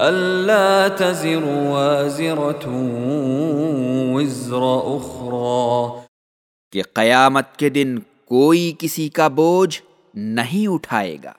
اللہ تزر وازرة وزر اخرى کہ قیامت کے دن کوئی کسی کا بوجھ نہیں اٹھائے گا۔